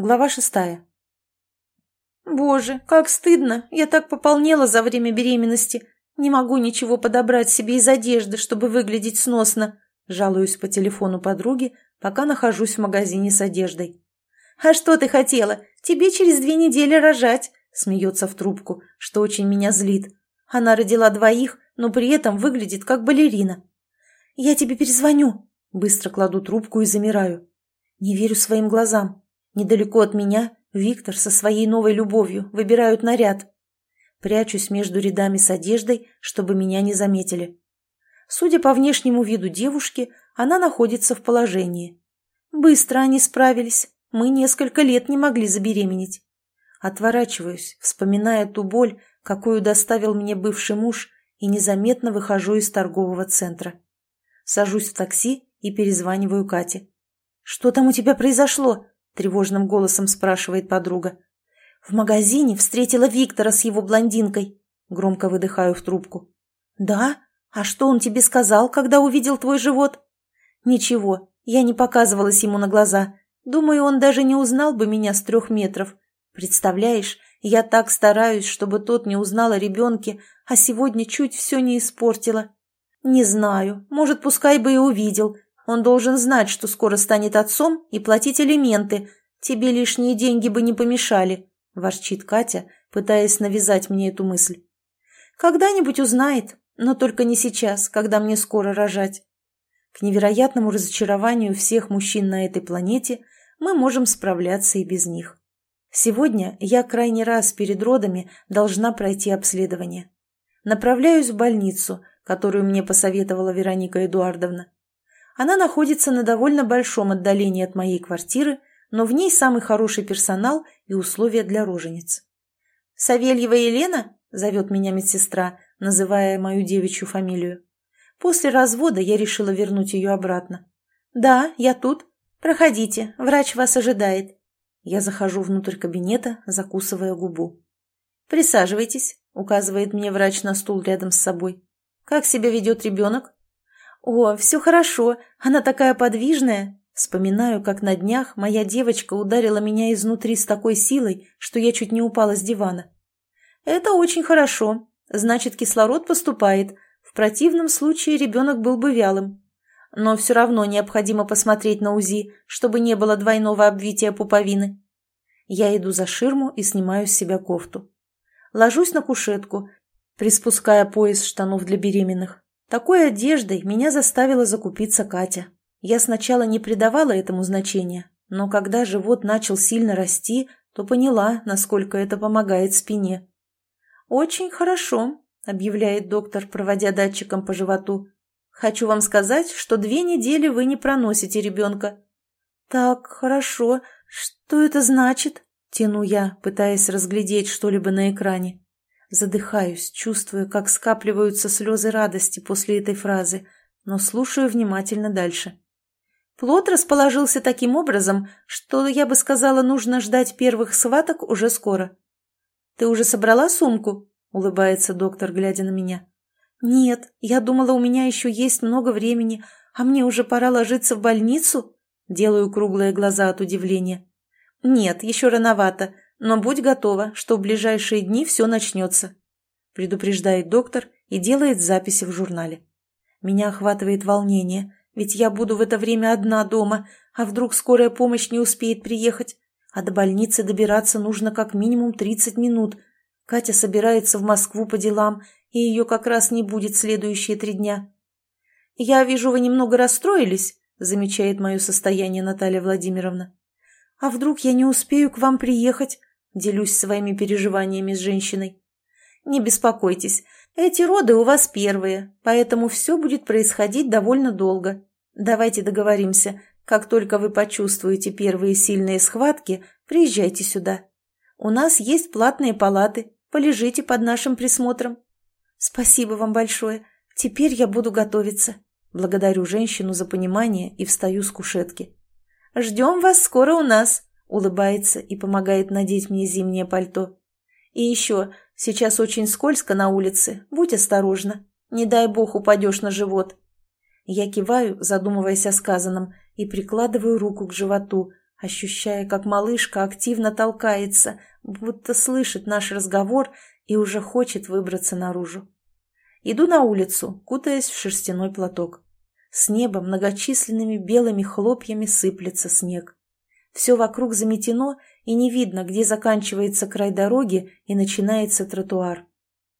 Глава шестая. «Боже, как стыдно! Я так пополнела за время беременности. Не могу ничего подобрать себе из одежды, чтобы выглядеть сносно», жалуюсь по телефону подруги, пока нахожусь в магазине с одеждой. «А что ты хотела? Тебе через две недели рожать!» смеется в трубку, что очень меня злит. Она родила двоих, но при этом выглядит как балерина. «Я тебе перезвоню!» Быстро кладу трубку и замираю. Не верю своим глазам. Недалеко от меня Виктор со своей новой любовью выбирают наряд. Прячусь между рядами с одеждой, чтобы меня не заметили. Судя по внешнему виду девушки, она находится в положении. Быстро они справились. Мы несколько лет не могли забеременеть. Отворачиваюсь, вспоминая ту боль, какую доставил мне бывший муж, и незаметно выхожу из торгового центра. Сажусь в такси и перезваниваю Кате. «Что там у тебя произошло?» – тревожным голосом спрашивает подруга. «В магазине встретила Виктора с его блондинкой», – громко выдыхаю в трубку. «Да? А что он тебе сказал, когда увидел твой живот?» «Ничего, я не показывалась ему на глаза. Думаю, он даже не узнал бы меня с трех метров. Представляешь, я так стараюсь, чтобы тот не узнал о ребенке, а сегодня чуть все не испортила. Не знаю, может, пускай бы и увидел, он должен знать, что скоро станет отцом и платить алименты. Тебе лишние деньги бы не помешали», – ворчит Катя, пытаясь навязать мне эту мысль. «Когда-нибудь узнает, но только не сейчас, когда мне скоро рожать». К невероятному разочарованию всех мужчин на этой планете мы можем справляться и без них. Сегодня я крайний раз перед родами должна пройти обследование. Направляюсь в больницу, которую мне посоветовала Вероника Эдуардовна. Она находится на довольно большом отдалении от моей квартиры, но в ней самый хороший персонал и условия для рожениц. «Савельева Елена?» – зовет меня медсестра, называя мою девичью фамилию. После развода я решила вернуть ее обратно. «Да, я тут. Проходите, врач вас ожидает». Я захожу внутрь кабинета, закусывая губу. «Присаживайтесь», – указывает мне врач на стул рядом с собой. «Как себя ведет ребенок?» «О, все хорошо, она такая подвижная!» Вспоминаю, как на днях моя девочка ударила меня изнутри с такой силой, что я чуть не упала с дивана. «Это очень хорошо. Значит, кислород поступает. В противном случае ребенок был бы вялым. Но все равно необходимо посмотреть на УЗИ, чтобы не было двойного обвития пуповины. Я иду за ширму и снимаю с себя кофту. Ложусь на кушетку, приспуская пояс штанов для беременных. Такой одеждой меня заставила закупиться Катя. Я сначала не придавала этому значения, но когда живот начал сильно расти, то поняла, насколько это помогает спине. «Очень хорошо», — объявляет доктор, проводя датчиком по животу. «Хочу вам сказать, что две недели вы не проносите ребенка». «Так, хорошо. Что это значит?» — тяну я, пытаясь разглядеть что-либо на экране. Задыхаюсь, чувствую, как скапливаются слезы радости после этой фразы, но слушаю внимательно дальше. Плод расположился таким образом, что, я бы сказала, нужно ждать первых сваток уже скоро. «Ты уже собрала сумку?» — улыбается доктор, глядя на меня. «Нет, я думала, у меня еще есть много времени, а мне уже пора ложиться в больницу?» Делаю круглые глаза от удивления. «Нет, еще рановато. Но будь готова, что в ближайшие дни все начнется», — предупреждает доктор и делает записи в журнале. Меня охватывает волнение, ведь я буду в это время одна дома, а вдруг скорая помощь не успеет приехать, а до больницы добираться нужно как минимум 30 минут. Катя собирается в Москву по делам, и ее как раз не будет следующие три дня. «Я вижу, вы немного расстроились», — замечает мое состояние Наталья Владимировна. «А вдруг я не успею к вам приехать?» Делюсь своими переживаниями с женщиной. Не беспокойтесь, эти роды у вас первые, поэтому все будет происходить довольно долго. Давайте договоримся, как только вы почувствуете первые сильные схватки, приезжайте сюда. У нас есть платные палаты, полежите под нашим присмотром. Спасибо вам большое, теперь я буду готовиться. Благодарю женщину за понимание и встаю с кушетки. Ждем вас скоро у нас улыбается и помогает надеть мне зимнее пальто. И еще, сейчас очень скользко на улице, будь осторожна, не дай бог упадешь на живот. Я киваю, задумываясь о сказанном, и прикладываю руку к животу, ощущая, как малышка активно толкается, будто слышит наш разговор и уже хочет выбраться наружу. Иду на улицу, кутаясь в шерстяной платок. С неба многочисленными белыми хлопьями сыплется снег. Все вокруг заметено, и не видно, где заканчивается край дороги и начинается тротуар.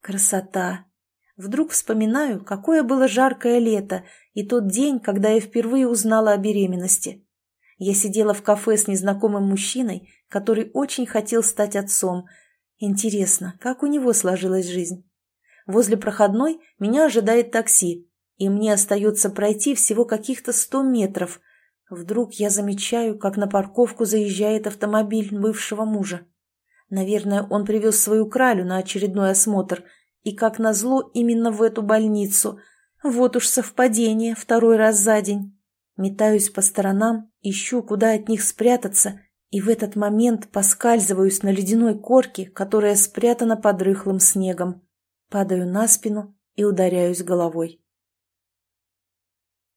Красота! Вдруг вспоминаю, какое было жаркое лето и тот день, когда я впервые узнала о беременности. Я сидела в кафе с незнакомым мужчиной, который очень хотел стать отцом. Интересно, как у него сложилась жизнь? Возле проходной меня ожидает такси, и мне остается пройти всего каких-то сто метров. Вдруг я замечаю, как на парковку заезжает автомобиль бывшего мужа. Наверное, он привез свою кралю на очередной осмотр, и, как назло, именно в эту больницу. Вот уж совпадение, второй раз за день. Метаюсь по сторонам, ищу, куда от них спрятаться, и в этот момент поскальзываюсь на ледяной корке, которая спрятана под рыхлым снегом. Падаю на спину и ударяюсь головой.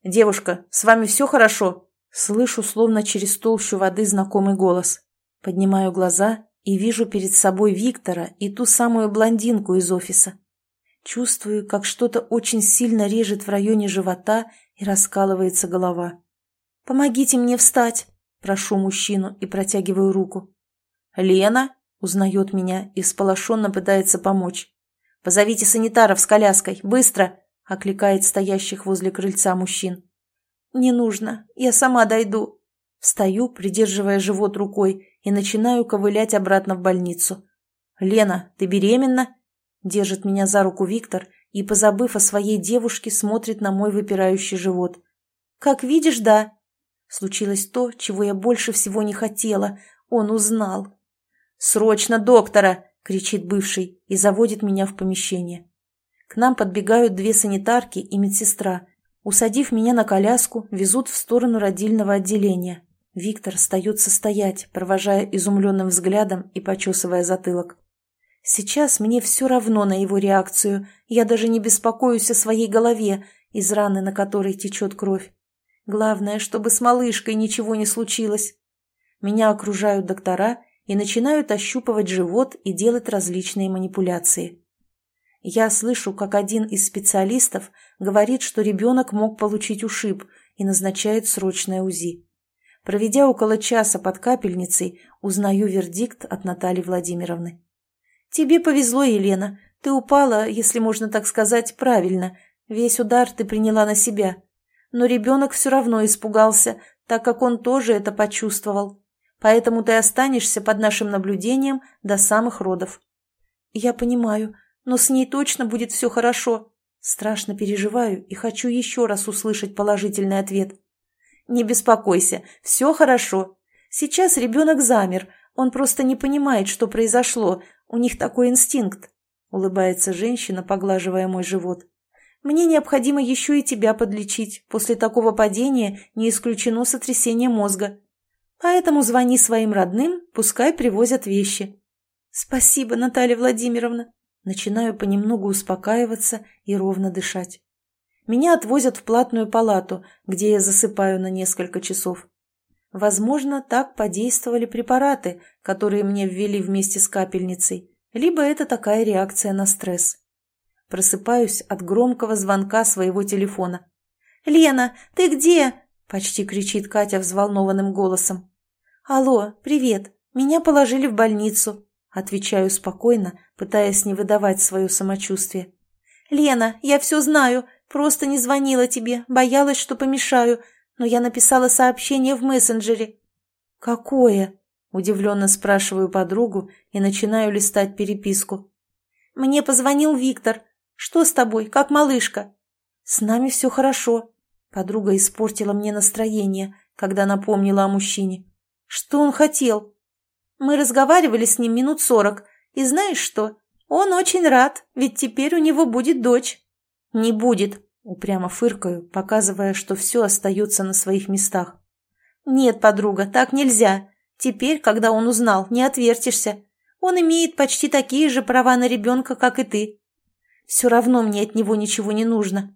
«Девушка, с вами все хорошо?» Слышу, словно через толщу воды, знакомый голос. Поднимаю глаза и вижу перед собой Виктора и ту самую блондинку из офиса. Чувствую, как что-то очень сильно режет в районе живота и раскалывается голова. «Помогите мне встать!» – прошу мужчину и протягиваю руку. «Лена?» – узнает меня и сполошенно пытается помочь. «Позовите санитаров с коляской! Быстро!» окликает стоящих возле крыльца мужчин. «Не нужно, я сама дойду». Встаю, придерживая живот рукой, и начинаю ковылять обратно в больницу. «Лена, ты беременна?» Держит меня за руку Виктор и, позабыв о своей девушке, смотрит на мой выпирающий живот. «Как видишь, да». Случилось то, чего я больше всего не хотела. Он узнал. «Срочно доктора!» — кричит бывший и заводит меня в помещение. К нам подбегают две санитарки и медсестра. Усадив меня на коляску, везут в сторону родильного отделения. Виктор остается стоять, провожая изумленным взглядом и почесывая затылок. Сейчас мне все равно на его реакцию, я даже не беспокоюсь о своей голове, из раны на которой течет кровь. Главное, чтобы с малышкой ничего не случилось. Меня окружают доктора и начинают ощупывать живот и делать различные манипуляции. Я слышу, как один из специалистов говорит, что ребенок мог получить ушиб и назначает срочное УЗИ. Проведя около часа под капельницей, узнаю вердикт от Натальи Владимировны. «Тебе повезло, Елена. Ты упала, если можно так сказать, правильно. Весь удар ты приняла на себя. Но ребенок все равно испугался, так как он тоже это почувствовал. Поэтому ты останешься под нашим наблюдением до самых родов». «Я понимаю», но с ней точно будет все хорошо. Страшно переживаю и хочу еще раз услышать положительный ответ. Не беспокойся, все хорошо. Сейчас ребенок замер, он просто не понимает, что произошло, у них такой инстинкт. Улыбается женщина, поглаживая мой живот. Мне необходимо еще и тебя подлечить. После такого падения не исключено сотрясение мозга. Поэтому звони своим родным, пускай привозят вещи. Спасибо, Наталья Владимировна. Начинаю понемногу успокаиваться и ровно дышать. Меня отвозят в платную палату, где я засыпаю на несколько часов. Возможно, так подействовали препараты, которые мне ввели вместе с капельницей, либо это такая реакция на стресс. Просыпаюсь от громкого звонка своего телефона. «Лена, ты где?» – почти кричит Катя взволнованным голосом. «Алло, привет. Меня положили в больницу. Отвечаю спокойно, пытаясь не выдавать свое самочувствие. «Лена, я все знаю, просто не звонила тебе, боялась, что помешаю, но я написала сообщение в мессенджере». «Какое?» – удивленно спрашиваю подругу и начинаю листать переписку. «Мне позвонил Виктор. Что с тобой, как малышка?» «С нами все хорошо». Подруга испортила мне настроение, когда напомнила о мужчине. «Что он хотел?» Мы разговаривали с ним минут сорок, и знаешь что? Он очень рад, ведь теперь у него будет дочь». «Не будет», — упрямо фыркаю, показывая, что все остается на своих местах. «Нет, подруга, так нельзя. Теперь, когда он узнал, не отвертишься. Он имеет почти такие же права на ребенка, как и ты. Все равно мне от него ничего не нужно».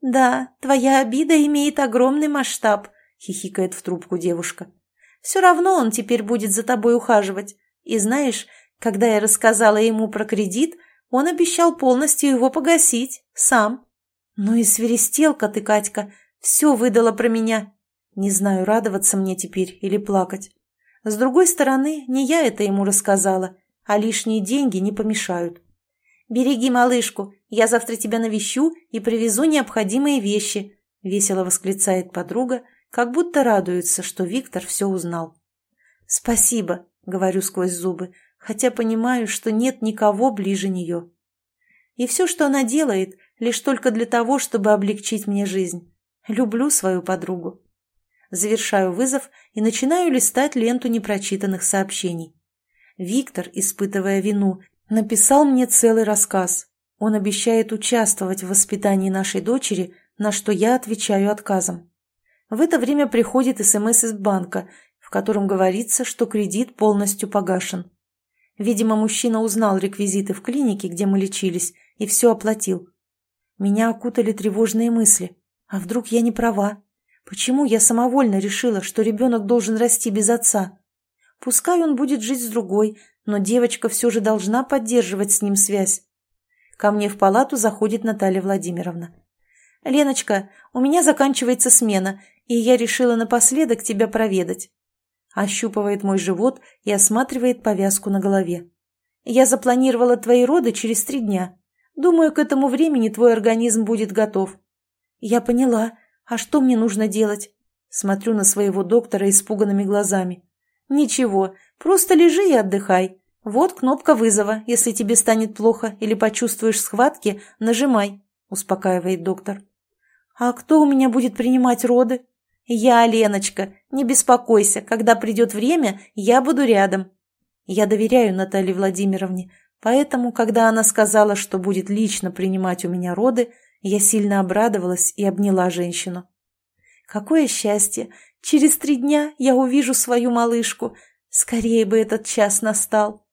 «Да, твоя обида имеет огромный масштаб», — хихикает в трубку девушка. Все равно он теперь будет за тобой ухаживать. И знаешь, когда я рассказала ему про кредит, он обещал полностью его погасить, сам. Ну и свиристелка ты, Катька, все выдала про меня. Не знаю, радоваться мне теперь или плакать. С другой стороны, не я это ему рассказала, а лишние деньги не помешают. «Береги малышку, я завтра тебя навещу и привезу необходимые вещи», — весело восклицает подруга, как будто радуется, что Виктор все узнал. «Спасибо», — говорю сквозь зубы, хотя понимаю, что нет никого ближе нее. И все, что она делает, лишь только для того, чтобы облегчить мне жизнь. Люблю свою подругу. Завершаю вызов и начинаю листать ленту непрочитанных сообщений. Виктор, испытывая вину, написал мне целый рассказ. Он обещает участвовать в воспитании нашей дочери, на что я отвечаю отказом. В это время приходит СМС из банка, в котором говорится, что кредит полностью погашен. Видимо, мужчина узнал реквизиты в клинике, где мы лечились, и все оплатил. Меня окутали тревожные мысли. А вдруг я не права? Почему я самовольно решила, что ребенок должен расти без отца? Пускай он будет жить с другой, но девочка все же должна поддерживать с ним связь. Ко мне в палату заходит Наталья Владимировна. «Леночка, у меня заканчивается смена, и я решила напоследок тебя проведать. Ощупывает мой живот и осматривает повязку на голове. Я запланировала твои роды через три дня. Думаю, к этому времени твой организм будет готов. Я поняла. А что мне нужно делать? Смотрю на своего доктора испуганными глазами. Ничего, просто лежи и отдыхай. Вот кнопка вызова. Если тебе станет плохо или почувствуешь схватки, нажимай, успокаивает доктор. А кто у меня будет принимать роды? «Я, Леночка, не беспокойся, когда придет время, я буду рядом». Я доверяю Наталье Владимировне, поэтому, когда она сказала, что будет лично принимать у меня роды, я сильно обрадовалась и обняла женщину. «Какое счастье! Через три дня я увижу свою малышку. Скорее бы этот час настал!»